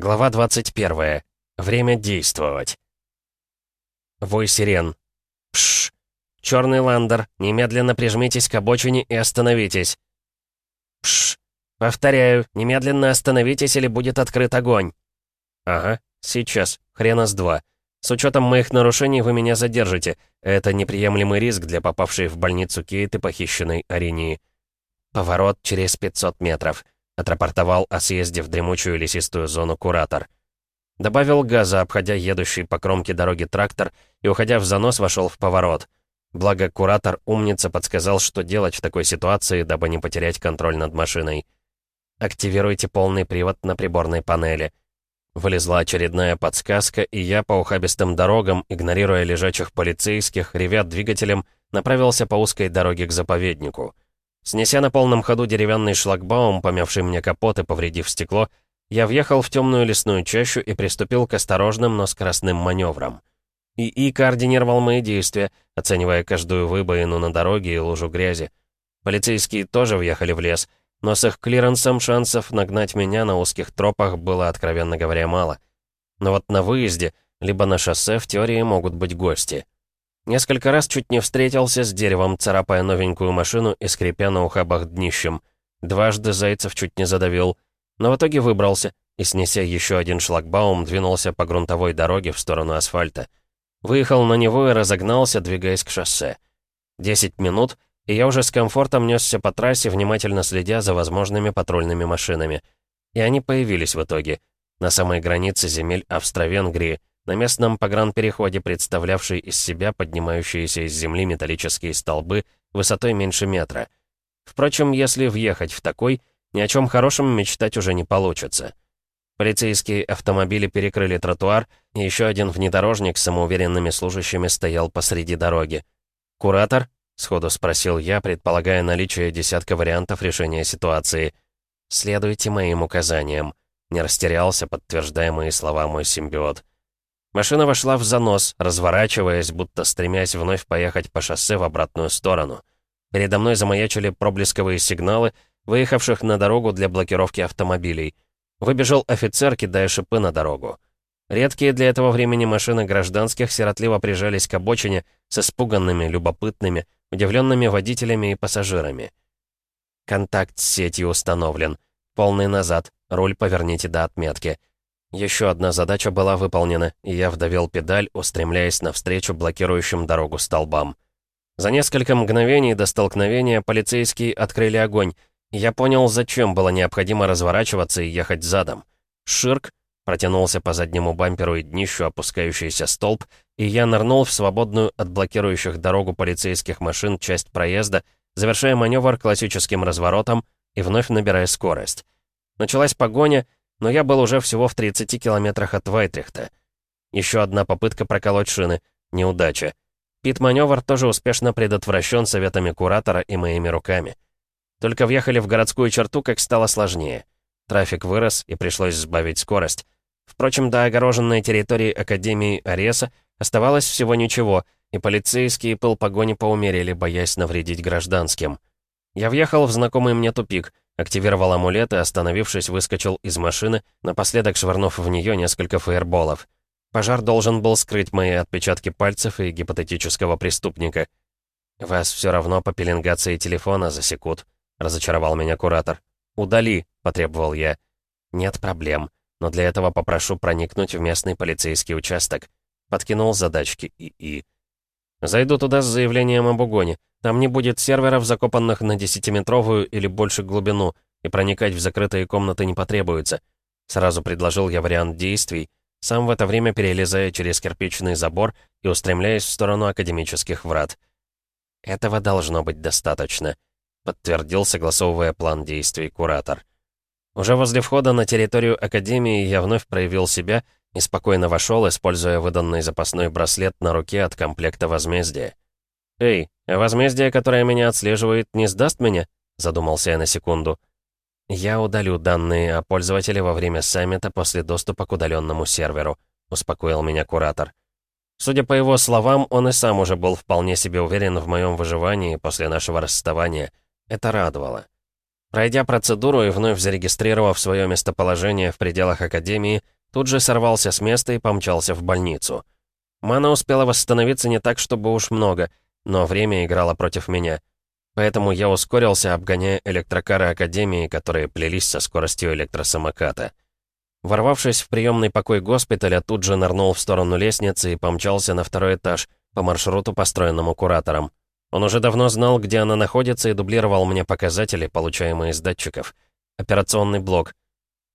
Глава 21. Время действовать. Вой сирен. Пш. Черный ландер, немедленно прижмитесь к обочине и остановитесь. Пш. Повторяю, немедленно остановитесь или будет открыт огонь. Ага, сейчас, хрена с два. С учетом моих нарушений вы меня задержите. Это неприемлемый риск для попавшей в больницу Кейт и похищенной Аринии. Поворот через 500 метров отрапортовал о съезде в дремучую лесистую зону куратор. Добавил газа, обходя едущий по кромке дороги трактор, и, уходя в занос, вошел в поворот. Благо, куратор умница подсказал, что делать в такой ситуации, дабы не потерять контроль над машиной. «Активируйте полный привод на приборной панели». Вылезла очередная подсказка, и я по ухабистым дорогам, игнорируя лежачих полицейских, ревя двигателем, направился по узкой дороге к заповеднику. Снеся на полном ходу деревянный шлагбаум, помявший мне капот и повредив стекло, я въехал в темную лесную чащу и приступил к осторожным, но скоростным маневрам. ИИ координировал мои действия, оценивая каждую выбоину на дороге и лужу грязи. Полицейские тоже въехали в лес, но с их клиренсом шансов нагнать меня на узких тропах было, откровенно говоря, мало. Но вот на выезде, либо на шоссе в теории могут быть гости. Несколько раз чуть не встретился с деревом, царапая новенькую машину и скрипя на ухабах днищем. Дважды Зайцев чуть не задавил, но в итоге выбрался и, снеся еще один шлагбаум, двинулся по грунтовой дороге в сторону асфальта. Выехал на него и разогнался, двигаясь к шоссе. Десять минут, и я уже с комфортом несся по трассе, внимательно следя за возможными патрульными машинами. И они появились в итоге, на самой границе земель Австро-Венгрии, на местном погранпереходе, представлявший из себя поднимающиеся из земли металлические столбы высотой меньше метра. Впрочем, если въехать в такой, ни о чем хорошем мечтать уже не получится. Полицейские автомобили перекрыли тротуар, и еще один внедорожник с самоуверенными служащими стоял посреди дороги. «Куратор?» — сходу спросил я, предполагая наличие десятка вариантов решения ситуации. «Следуйте моим указаниям», — не растерялся, подтверждая мои слова мой симбиот. Машина вошла в занос, разворачиваясь, будто стремясь вновь поехать по шоссе в обратную сторону. Передо мной замаячили проблесковые сигналы, выехавших на дорогу для блокировки автомобилей. Выбежал офицер, кидая шипы на дорогу. Редкие для этого времени машины гражданских сиротливо прижались к обочине с испуганными, любопытными, удивленными водителями и пассажирами. Контакт с сетью установлен. Полный назад, руль поверните до отметки. Еще одна задача была выполнена, и я вдавил педаль, устремляясь навстречу блокирующим дорогу столбам. За несколько мгновений до столкновения полицейские открыли огонь, и я понял, зачем было необходимо разворачиваться и ехать задом. Ширк протянулся по заднему бамперу и днищу опускающийся столб, и я нырнул в свободную от блокирующих дорогу полицейских машин часть проезда, завершая маневр классическим разворотом и вновь набирая скорость. Началась погоня — но я был уже всего в 30 километрах от Вайтрихта. Еще одна попытка проколоть шины. Неудача. Пит-маневр тоже успешно предотвращен советами куратора и моими руками. Только въехали в городскую черту, как стало сложнее. Трафик вырос, и пришлось сбавить скорость. Впрочем, до огороженной территории Академии Ареса оставалось всего ничего, и полицейские пыл погони поумерили, боясь навредить гражданским. Я въехал в знакомый мне тупик — Активировал амулет и, остановившись, выскочил из машины, напоследок швырнув в нее несколько фаерболов. Пожар должен был скрыть мои отпечатки пальцев и гипотетического преступника. «Вас все равно по пеленгации телефона засекут», — разочаровал меня куратор. «Удали», — потребовал я. «Нет проблем, но для этого попрошу проникнуть в местный полицейский участок». Подкинул задачки ИИ. «Зайду туда с заявлением об угоне. Там не будет серверов, закопанных на десятиметровую или больше глубину, и проникать в закрытые комнаты не потребуется. Сразу предложил я вариант действий, сам в это время перелезая через кирпичный забор и устремляясь в сторону академических врат. «Этого должно быть достаточно», — подтвердил, согласовывая план действий куратор. Уже возле входа на территорию Академии я вновь проявил себя и спокойно вошел, используя выданный запасной браслет на руке от комплекта возмездия. «Эй, возмездие, которое меня отслеживает, не сдаст меня?» Задумался я на секунду. «Я удалю данные о пользователе во время саммита после доступа к удаленному серверу», успокоил меня куратор. Судя по его словам, он и сам уже был вполне себе уверен в моем выживании после нашего расставания. Это радовало. Пройдя процедуру и вновь зарегистрировав свое местоположение в пределах Академии, тут же сорвался с места и помчался в больницу. Мана успела восстановиться не так, чтобы уж много, но время играло против меня. Поэтому я ускорился, обгоняя электрокары Академии, которые плелись со скоростью электросамоката. Ворвавшись в приемный покой госпиталя, тут же нырнул в сторону лестницы и помчался на второй этаж, по маршруту, построенному куратором. Он уже давно знал, где она находится, и дублировал мне показатели, получаемые из датчиков. Операционный блок.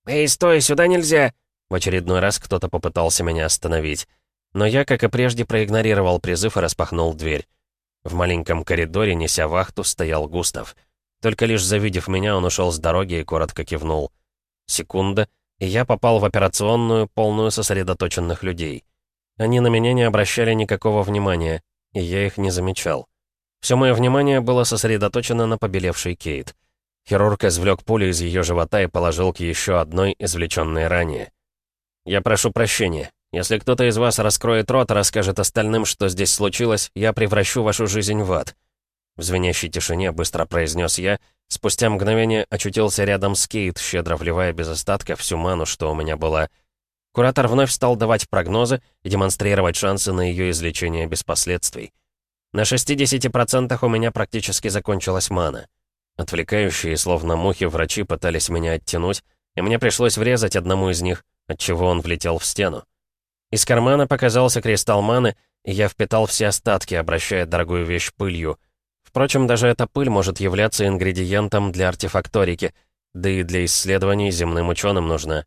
«Эй, стой, сюда нельзя!» В очередной раз кто-то попытался меня остановить. Но я, как и прежде, проигнорировал призыв и распахнул дверь. В маленьком коридоре, неся вахту, стоял Густав. Только лишь завидев меня, он ушел с дороги и коротко кивнул. Секунда, и я попал в операционную, полную сосредоточенных людей. Они на меня не обращали никакого внимания, и я их не замечал. Все мое внимание было сосредоточено на побелевшей Кейт. Хирург извлек пулю из ее живота и положил к еще одной, извлеченной ранее. «Я прошу прощения. Если кто-то из вас раскроет рот и расскажет остальным, что здесь случилось, я превращу вашу жизнь в ад». В звенящей тишине быстро произнес я, спустя мгновение очутился рядом с Кейт, щедро вливая без остатка всю ману, что у меня была. Куратор вновь стал давать прогнозы и демонстрировать шансы на ее излечение без последствий. На 60% у меня практически закончилась мана. Отвлекающие, словно мухи, врачи пытались меня оттянуть, и мне пришлось врезать одному из них, отчего он влетел в стену. Из кармана показался кристалл маны, и я впитал все остатки, обращая дорогую вещь пылью — Впрочем, даже эта пыль может являться ингредиентом для артефакторики, да и для исследований земным ученым нужна.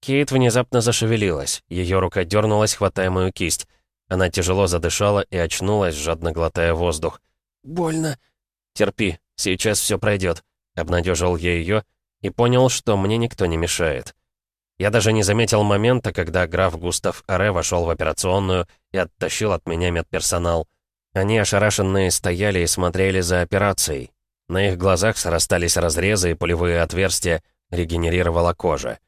Кейт внезапно зашевелилась, ее рука дернулась, хватая мою кисть. Она тяжело задышала и очнулась, жадно глотая воздух. «Больно». «Терпи, сейчас все пройдет», — обнадежил я ее и понял, что мне никто не мешает. Я даже не заметил момента, когда граф Густав Аре вошел в операционную и оттащил от меня медперсонал. Они ошарашенные стояли и смотрели за операцией. На их глазах срастались разрезы и пулевые отверстия, регенерировала кожа.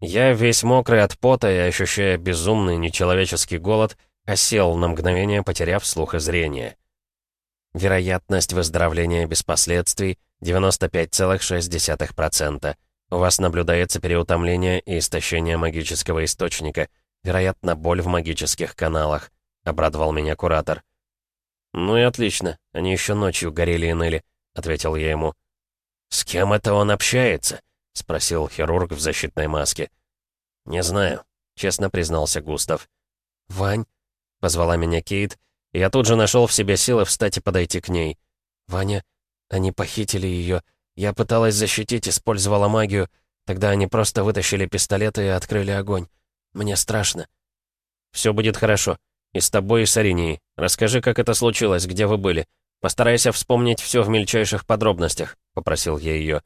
Я, весь мокрый от пота и ощущая безумный нечеловеческий голод, осел на мгновение, потеряв слух и зрение. Вероятность выздоровления без последствий 95,6%. У вас наблюдается переутомление и истощение магического источника. Вероятно, боль в магических каналах», — обрадовал меня куратор. «Ну и отлично. Они еще ночью горели и ныли», — ответил я ему. «С кем это он общается?» — спросил хирург в защитной маске. «Не знаю», — честно признался Густав. «Вань?» — позвала меня Кейт, и я тут же нашел в себе силы встать и подойти к ней. «Ваня, они похитили ее. Я пыталась защитить, использовала магию. Тогда они просто вытащили пистолеты и открыли огонь. Мне страшно». «Все будет хорошо», и с тобой, и с Аринией. Расскажи, как это случилось, где вы были. Постарайся вспомнить все в мельчайших подробностях», — попросил я ее.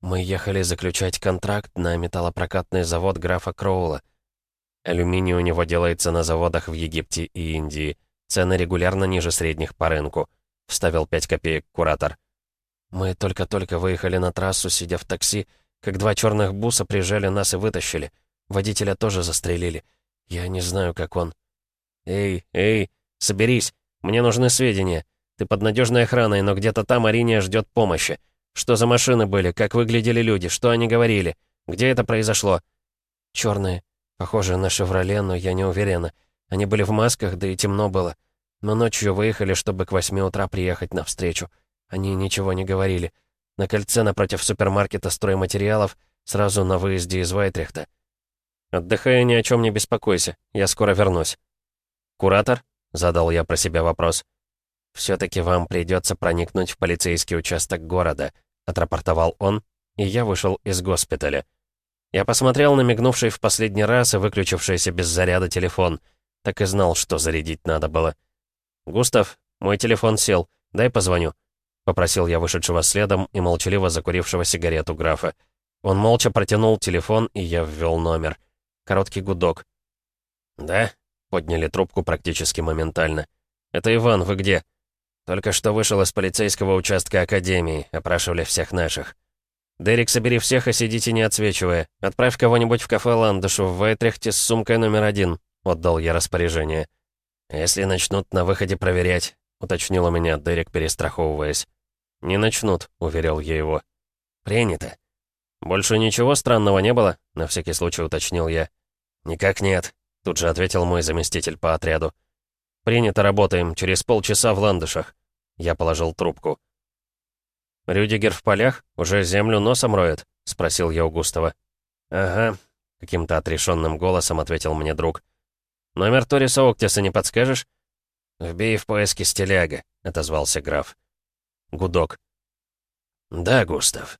«Мы ехали заключать контракт на металлопрокатный завод графа Кроула. Алюминий у него делается на заводах в Египте и Индии. Цены регулярно ниже средних по рынку», — вставил пять копеек куратор. «Мы только-только выехали на трассу, сидя в такси, как два черных буса прижали нас и вытащили. Водителя тоже застрелили. Я не знаю, как он...» «Эй, эй, соберись. Мне нужны сведения. Ты под надежной охраной, но где-то там Ариния ждет помощи. Что за машины были, как выглядели люди, что они говорили? Где это произошло?» «Черные. Похожие на «Шевроле», но я не уверена. Они были в масках, да и темно было. Но ночью выехали, чтобы к восьми утра приехать навстречу. Они ничего не говорили. На кольце напротив супермаркета стройматериалов, сразу на выезде из Вайтрихта. «Отдыхай ни о чем не беспокойся. Я скоро вернусь». «Куратор?» — задал я про себя вопрос. «Все-таки вам придется проникнуть в полицейский участок города», — отрапортовал он, и я вышел из госпиталя. Я посмотрел на мигнувший в последний раз и выключившийся без заряда телефон. Так и знал, что зарядить надо было. «Густав, мой телефон сел. Дай позвоню», — попросил я вышедшего следом и молчаливо закурившего сигарету графа. Он молча протянул телефон, и я ввел номер. Короткий гудок. «Да?» Подняли трубку практически моментально. «Это Иван, вы где?» «Только что вышел из полицейского участка Академии. Опрашивали всех наших». «Дерек, собери всех и сидите не отсвечивая. Отправь кого-нибудь в кафе Ландышу в Вайтрехте с сумкой номер один», — отдал я распоряжение. «Если начнут на выходе проверять», — уточнил у меня Дерек, перестраховываясь. «Не начнут», — уверил я его. «Принято». «Больше ничего странного не было?» — на всякий случай уточнил я. «Никак нет», — тут же ответил мой заместитель по отряду. «Принято, работаем. Через полчаса в ландышах». Я положил трубку. «Рюдигер в полях? Уже землю носом роет?» — спросил я у Густава. «Ага», — каким-то отрешенным голосом ответил мне друг. «Номер Ториса Октиса не подскажешь?» «Вбей в поиске стиляга», — отозвался граф. Гудок. «Да, Густав».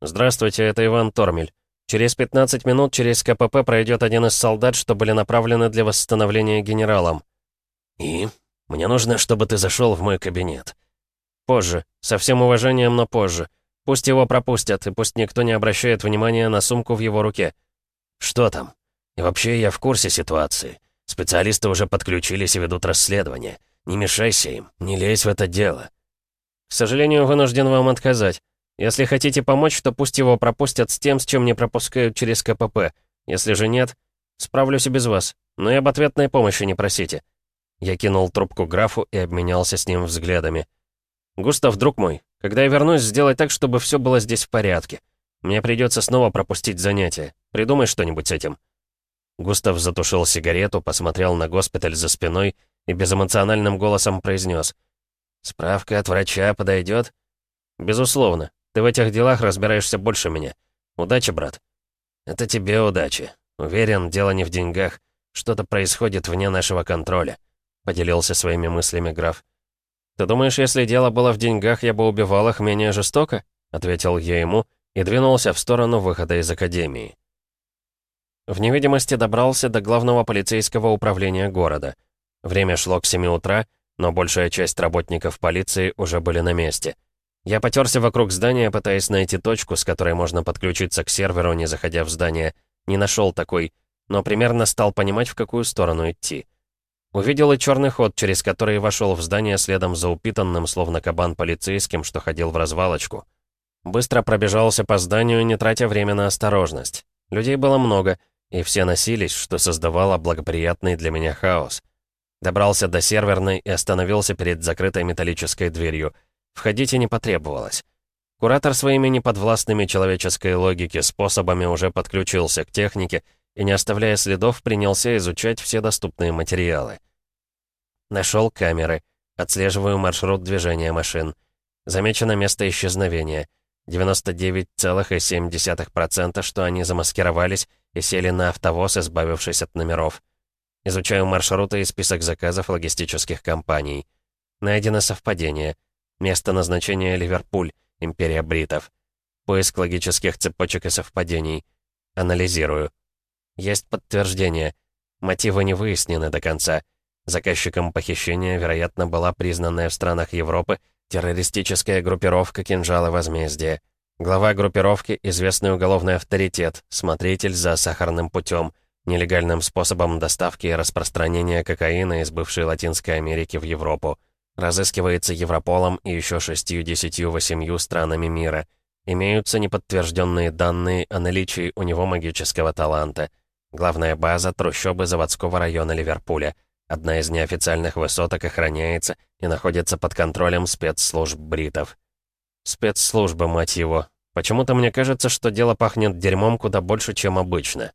«Здравствуйте, это Иван Тормель. Через 15 минут через КПП пройдет один из солдат, что были направлены для восстановления генералом». «И? Мне нужно, чтобы ты зашел в мой кабинет». «Позже. Со всем уважением, но позже. Пусть его пропустят, и пусть никто не обращает внимания на сумку в его руке». «Что там? И вообще я в курсе ситуации. Специалисты уже подключились и ведут расследование. Не мешайся им, не лезь в это дело». «К сожалению, вынужден вам отказать. Если хотите помочь, то пусть его пропустят с тем, с чем не пропускают через КПП. Если же нет, справлюсь и без вас. Но и об ответной помощи не просите». Я кинул трубку графу и обменялся с ним взглядами. «Густав, друг мой, когда я вернусь, сделай так, чтобы все было здесь в порядке. Мне придется снова пропустить занятия. Придумай что-нибудь с этим». Густав затушил сигарету, посмотрел на госпиталь за спиной и безэмоциональным голосом произнес. «Справка от врача подойдет?» «Безусловно. Ты в этих делах разбираешься больше меня. Удачи, брат». «Это тебе удачи. Уверен, дело не в деньгах. Что-то происходит вне нашего контроля», — поделился своими мыслями граф. «Ты думаешь, если дело было в деньгах, я бы убивал их менее жестоко?» — ответил я ему и двинулся в сторону выхода из академии. В невидимости добрался до главного полицейского управления города. Время шло к 7 утра, но большая часть работников полиции уже были на месте. Я потерся вокруг здания, пытаясь найти точку, с которой можно подключиться к серверу, не заходя в здание. Не нашел такой, но примерно стал понимать, в какую сторону идти. Увидел и черный ход, через который вошел в здание следом за упитанным, словно кабан полицейским, что ходил в развалочку. Быстро пробежался по зданию, не тратя время на осторожность. Людей было много, и все носились, что создавало благоприятный для меня хаос. Добрался до серверной и остановился перед закрытой металлической дверью. Входить и не потребовалось. Куратор своими неподвластными человеческой логике способами уже подключился к технике и, не оставляя следов, принялся изучать все доступные материалы. Нашел камеры. Отслеживаю маршрут движения машин. Замечено место исчезновения. 99,7%, что они замаскировались и сели на автовоз, избавившись от номеров. Изучаю маршруты и список заказов логистических компаний. Найдено совпадение. Место назначения Ливерпуль, империя бритов. Поиск логических цепочек и совпадений. Анализирую. Есть подтверждение. Мотивы не выяснены до конца. Заказчиком похищения, вероятно, была признанная в странах Европы террористическая группировка «Кинжалы возмездия». Глава группировки — известный уголовный авторитет, смотритель за сахарным путем, нелегальным способом доставки и распространения кокаина из бывшей Латинской Америки в Европу. Разыскивается Европолом и еще шестью-десятью-восемью странами мира. Имеются неподтвержденные данные о наличии у него магического таланта. Главная база — трущобы заводского района Ливерпуля — Одна из неофициальных высоток охраняется и находится под контролем спецслужб бритов. Спецслужбы, мать его. Почему-то мне кажется, что дело пахнет дерьмом куда больше, чем обычно.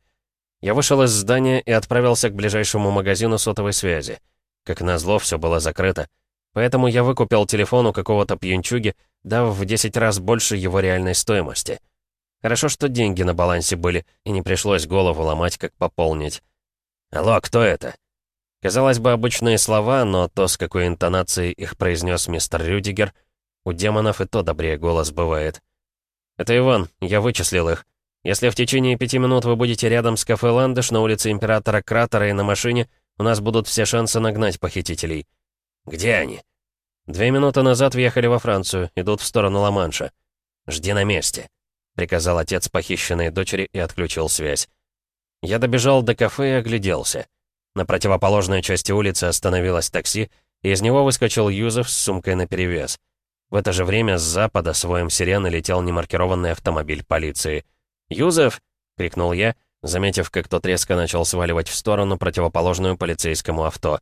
Я вышел из здания и отправился к ближайшему магазину сотовой связи. Как назло, все было закрыто. Поэтому я выкупил телефон у какого-то пьянчуги, дав в 10 раз больше его реальной стоимости. Хорошо, что деньги на балансе были, и не пришлось голову ломать, как пополнить. «Алло, кто это?» Казалось бы, обычные слова, но то, с какой интонацией их произнес мистер Рюдигер, у демонов и то добрее голос бывает. «Это Иван, я вычислил их. Если в течение пяти минут вы будете рядом с кафе «Ландыш» на улице Императора Кратера и на машине, у нас будут все шансы нагнать похитителей». «Где они?» «Две минуты назад въехали во Францию, идут в сторону Ла-Манша». «Жди на месте», — приказал отец похищенной дочери и отключил связь. Я добежал до кафе и огляделся. На противоположной части улицы остановилось такси, и из него выскочил Юзеф с сумкой наперевес. В это же время с запада с воем сирены летел немаркированный автомобиль полиции. «Юзеф!» — крикнул я, заметив, как тот резко начал сваливать в сторону противоположную полицейскому авто.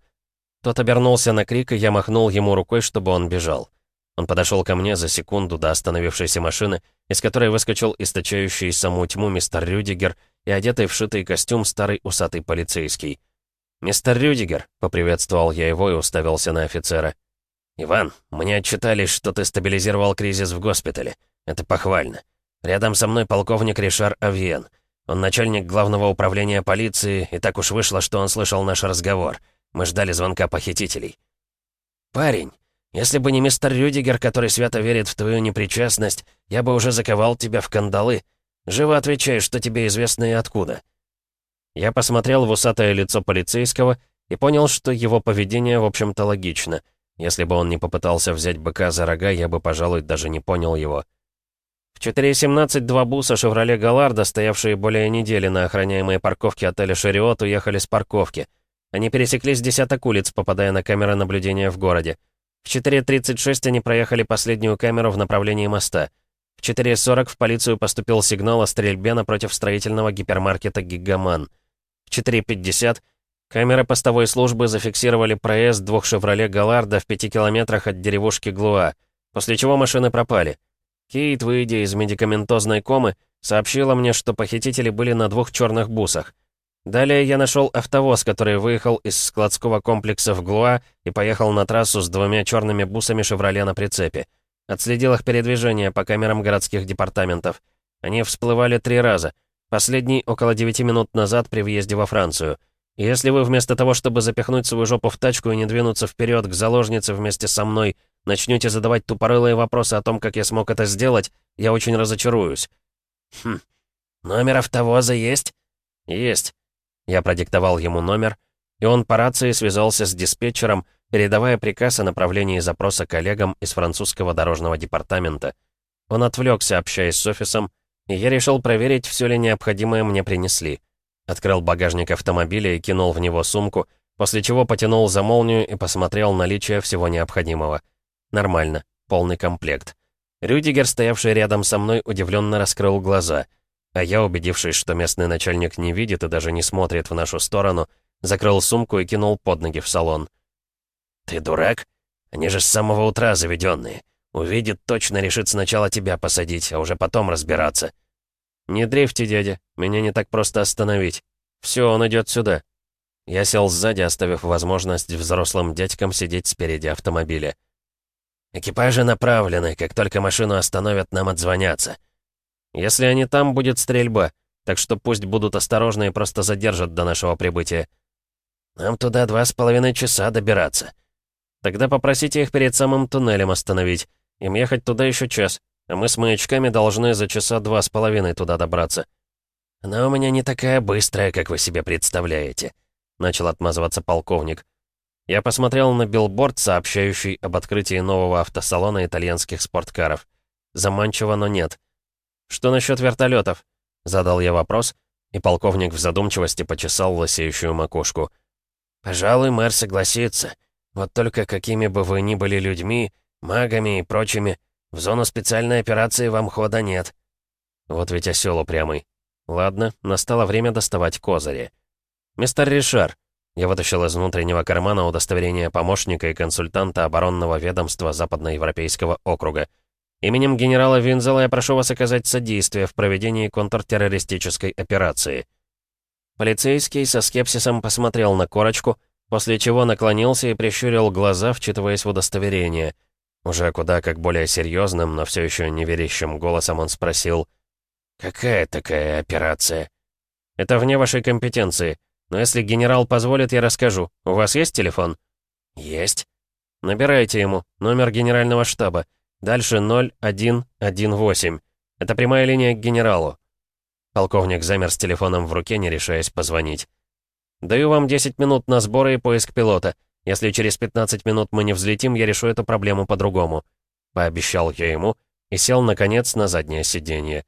Тот обернулся на крик, и я махнул ему рукой, чтобы он бежал. Он подошел ко мне за секунду до остановившейся машины из которой выскочил источающий саму тьму мистер Рюдигер и одетый в шитый костюм старый усатый полицейский. «Мистер Рюдигер», — поприветствовал я его и уставился на офицера. «Иван, мне отчитались, что ты стабилизировал кризис в госпитале. Это похвально. Рядом со мной полковник Ришар Авьен. Он начальник главного управления полиции, и так уж вышло, что он слышал наш разговор. Мы ждали звонка похитителей». «Парень, если бы не мистер Рюдигер, который свято верит в твою непричастность, я бы уже заковал тебя в кандалы. Живо отвечай, что тебе известно и откуда». Я посмотрел в усатое лицо полицейского и понял, что его поведение, в общем-то, логично. Если бы он не попытался взять быка за рога, я бы, пожалуй, даже не понял его. В 4.17 два буса «Шевроле Галарда», стоявшие более недели на охраняемой парковке отеля «Шариот», уехали с парковки. Они пересекли с десяток улиц, попадая на камеры наблюдения в городе. В 4.36 они проехали последнюю камеру в направлении моста. В 4.40 в полицию поступил сигнал о стрельбе напротив строительного гипермаркета «Гигаман». В 4.50 камеры постовой службы зафиксировали проезд двух «Шевроле Галарда» в пяти километрах от деревушки Глуа, после чего машины пропали. Кейт, выйдя из медикаментозной комы, сообщила мне, что похитители были на двух черных бусах. Далее я нашел автовоз, который выехал из складского комплекса в Глуа и поехал на трассу с двумя черными бусами «Шевроле» на прицепе. Отследил их передвижение по камерам городских департаментов. Они всплывали три раза — Последний около 9 минут назад при въезде во Францию. Если вы вместо того, чтобы запихнуть свою жопу в тачку и не двинуться вперед к заложнице вместе со мной, начнете задавать тупорылые вопросы о том, как я смог это сделать, я очень разочаруюсь. Хм. Номер автовоза есть? Есть. Я продиктовал ему номер, и он по рации связался с диспетчером, передавая приказ о направлении запроса коллегам из французского дорожного департамента. Он отвлекся, общаясь с офисом, и я решил проверить, все ли необходимое мне принесли. Открыл багажник автомобиля и кинул в него сумку, после чего потянул за молнию и посмотрел наличие всего необходимого. Нормально, полный комплект. Рюдигер, стоявший рядом со мной, удивленно раскрыл глаза, а я, убедившись, что местный начальник не видит и даже не смотрит в нашу сторону, закрыл сумку и кинул под ноги в салон. «Ты дурак? Они же с самого утра заведенные. Увидит, точно решит сначала тебя посадить, а уже потом разбираться. «Не дрейфьте, дядя, меня не так просто остановить. Все, он идет сюда». Я сел сзади, оставив возможность взрослым дядькам сидеть спереди автомобиля. «Экипажи направлены, как только машину остановят, нам отзвонятся. Если они там, будет стрельба, так что пусть будут осторожны и просто задержат до нашего прибытия. Нам туда два с половиной часа добираться. Тогда попросите их перед самым туннелем остановить. Им ехать туда еще час, а мы с маячками должны за часа два с половиной туда добраться. Она у меня не такая быстрая, как вы себе представляете», — начал отмазываться полковник. Я посмотрел на билборд, сообщающий об открытии нового автосалона итальянских спорткаров. Заманчиво, но нет. «Что насчет вертолетов? задал я вопрос, и полковник в задумчивости почесал лысеющую макушку. «Пожалуй, мэр согласится. Вот только какими бы вы ни были людьми, магами и прочими. В зону специальной операции вам хода нет». Вот ведь осел упрямый. Ладно, настало время доставать козыри. «Мистер Ришар», я вытащил из внутреннего кармана удостоверение помощника и консультанта оборонного ведомства Западноевропейского округа. Именем генерала Винзела я прошу вас оказать содействие в проведении контртеррористической операции. Полицейский со скепсисом посмотрел на корочку, после чего наклонился и прищурил глаза, вчитываясь в удостоверение — уже куда как более серьезным, но все еще неверящим голосом он спросил, «Какая такая операция?» «Это вне вашей компетенции, но если генерал позволит, я расскажу. У вас есть телефон?» «Есть». «Набирайте ему. Номер генерального штаба. Дальше 0118. Это прямая линия к генералу». Полковник замер с телефоном в руке, не решаясь позвонить. «Даю вам 10 минут на сборы и поиск пилота. Если через 15 минут мы не взлетим, я решу эту проблему по-другому». Пообещал я ему и сел, наконец, на заднее сиденье.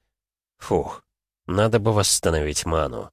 Фух, надо бы восстановить ману.